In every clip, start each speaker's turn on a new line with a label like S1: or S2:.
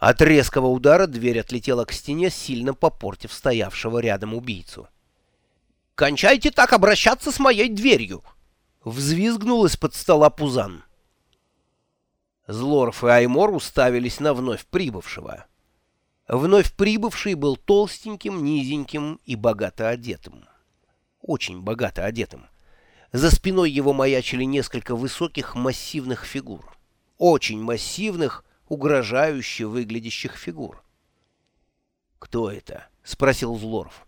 S1: От резкого удара дверь отлетела к стене, сильно попортив стоявшего рядом убийцу. «Кончайте так обращаться с моей дверью!» — взвизгнул из-под стола Пузан. Злорф и Аймор уставились на вновь прибывшего. Вновь прибывший был толстеньким, низеньким и богато одетым. Очень богато одетым. За спиной его маячили несколько высоких массивных фигур. Очень массивных, угрожающе выглядящих фигур. «Кто это?» — спросил Злоров.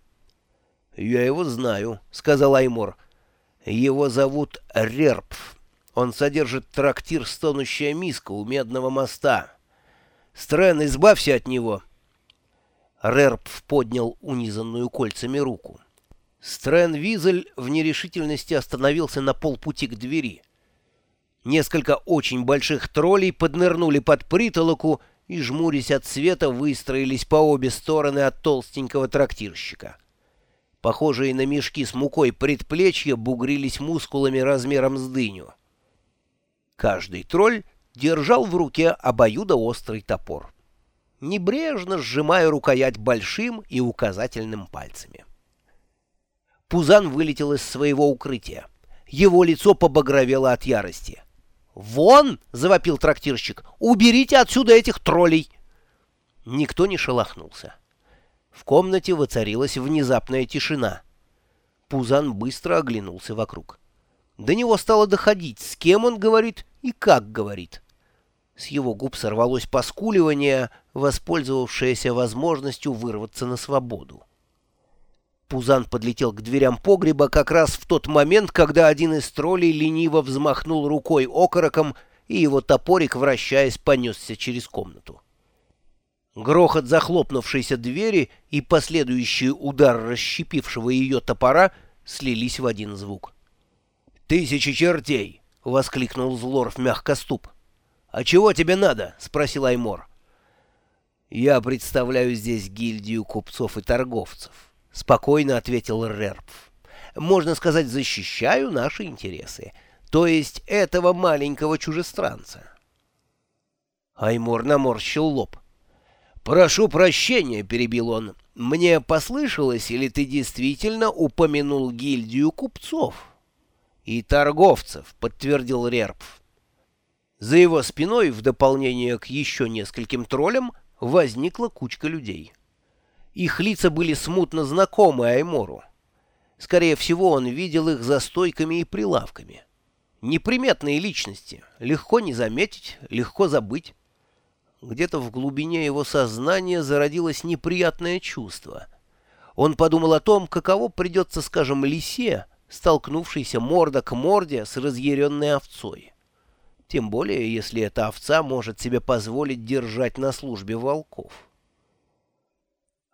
S1: «Я его знаю», — сказал Аймор. «Его зовут Рерпф. Он содержит трактир «Стонущая миска» у Медного моста. Стрэн, избавься от него!» Рерпф поднял унизанную кольцами руку. Стрэн Визель в нерешительности остановился на полпути к двери. Несколько очень больших троллей поднырнули под притолоку и, жмурясь от света, выстроились по обе стороны от толстенького трактирщика. Похожие на мешки с мукой предплечья бугрились мускулами размером с дыню. Каждый тролль держал в руке обоюдоострый топор, небрежно сжимая рукоять большим и указательным пальцами. Пузан вылетел из своего укрытия. Его лицо побагровело от ярости. «Вон!» — завопил трактирщик. «Уберите отсюда этих троллей!» Никто не шелохнулся. В комнате воцарилась внезапная тишина. Пузан быстро оглянулся вокруг. До него стало доходить, с кем он говорит и как говорит. С его губ сорвалось поскуливание, воспользовавшееся возможностью вырваться на свободу. Пузан подлетел к дверям погреба как раз в тот момент, когда один из троллей лениво взмахнул рукой окороком, и его топорик, вращаясь, понесся через комнату. Грохот захлопнувшейся двери и последующий удар расщепившего ее топора слились в один звук. «Тысячи чертей!» — воскликнул Злорф мягкоступ. «А чего тебе надо?» — спросил Аймор. «Я представляю здесь гильдию купцов и торговцев». — спокойно ответил Рерпф. «Можно сказать, защищаю наши интересы, то есть этого маленького чужестранца». Аймор наморщил лоб. «Прошу прощения», — перебил он. «Мне послышалось, или ты действительно упомянул гильдию купцов?» «И торговцев», — подтвердил Рерпф. За его спиной, в дополнение к еще нескольким троллям, возникла кучка людей. Их лица были смутно знакомы Аймору. Скорее всего, он видел их за стойками и прилавками. Неприметные личности, легко не заметить, легко забыть. Где-то в глубине его сознания зародилось неприятное чувство. Он подумал о том, каково придется, скажем, лисе, столкнувшейся морда к морде с разъяренной овцой. Тем более, если эта овца может себе позволить держать на службе волков.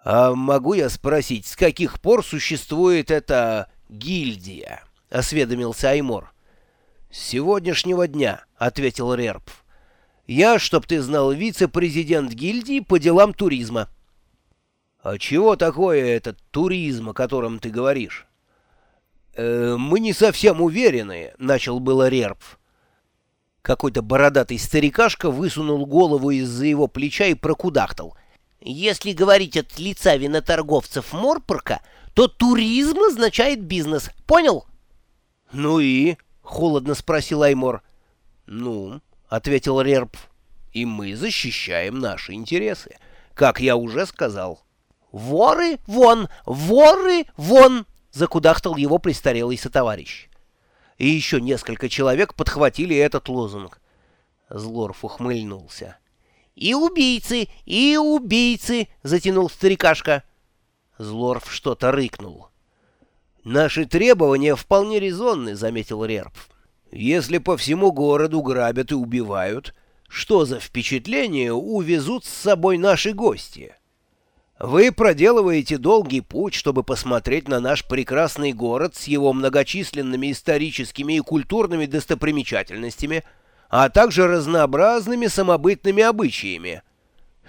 S1: «А могу я спросить, с каких пор существует эта гильдия?» — осведомился Аймор. «С сегодняшнего дня», — ответил Рерпф. «Я, чтоб ты знал, вице-президент гильдии по делам туризма». «А чего такое этот туризм, о котором ты говоришь?» э, «Мы не совсем уверены», — начал было Рерпф. Какой-то бородатый старикашка высунул голову из-за его плеча и прокудахтал — если говорить от лица виноторговцев Морпорка, то туризм означает бизнес. Понял? — Ну и? — холодно спросил Аймор. — Ну, — ответил Рерб, — и мы защищаем наши интересы, как я уже сказал. — Воры вон! Воры вон! — закудахтал его престарелый сотоварищ. И еще несколько человек подхватили этот лозунг. Злорф ухмыльнулся. — «И убийцы, и убийцы!» — затянул старикашка. Злорф что-то рыкнул. «Наши требования вполне резонны», — заметил Рерб. «Если по всему городу грабят и убивают, что за впечатление увезут с собой наши гости? Вы проделываете долгий путь, чтобы посмотреть на наш прекрасный город с его многочисленными историческими и культурными достопримечательностями — а также разнообразными самобытными обычаями.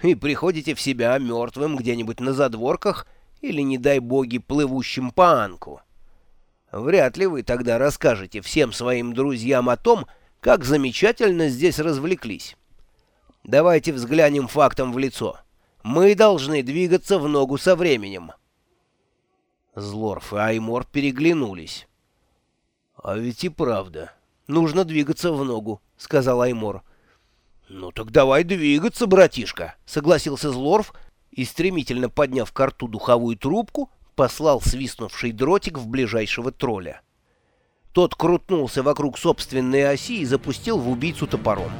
S1: И приходите в себя мертвым где-нибудь на задворках или, не дай боги, плывущим по анку. Вряд ли вы тогда расскажете всем своим друзьям о том, как замечательно здесь развлеклись. Давайте взглянем фактом в лицо. Мы должны двигаться в ногу со временем. Злорф и Аймор переглянулись. — А ведь и правда. Нужно двигаться в ногу, — сказал Аймор. — Ну так давай двигаться, братишка, — согласился Злорф и, стремительно подняв к рту духовую трубку, послал свистнувший дротик в ближайшего тролля. Тот крутнулся вокруг собственной оси и запустил в убийцу топором.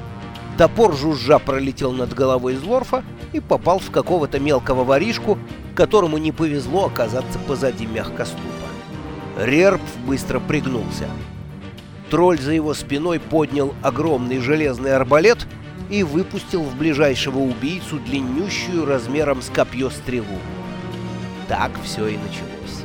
S1: Топор жужжа пролетел над головой Злорфа и попал в какого-то мелкого воришку, которому не повезло оказаться позади мягкоступа. Рерб быстро пригнулся. Тролль за его спиной поднял огромный железный арбалет и выпустил в ближайшего убийцу длиннющую размером с копье стрелу. Так все и началось.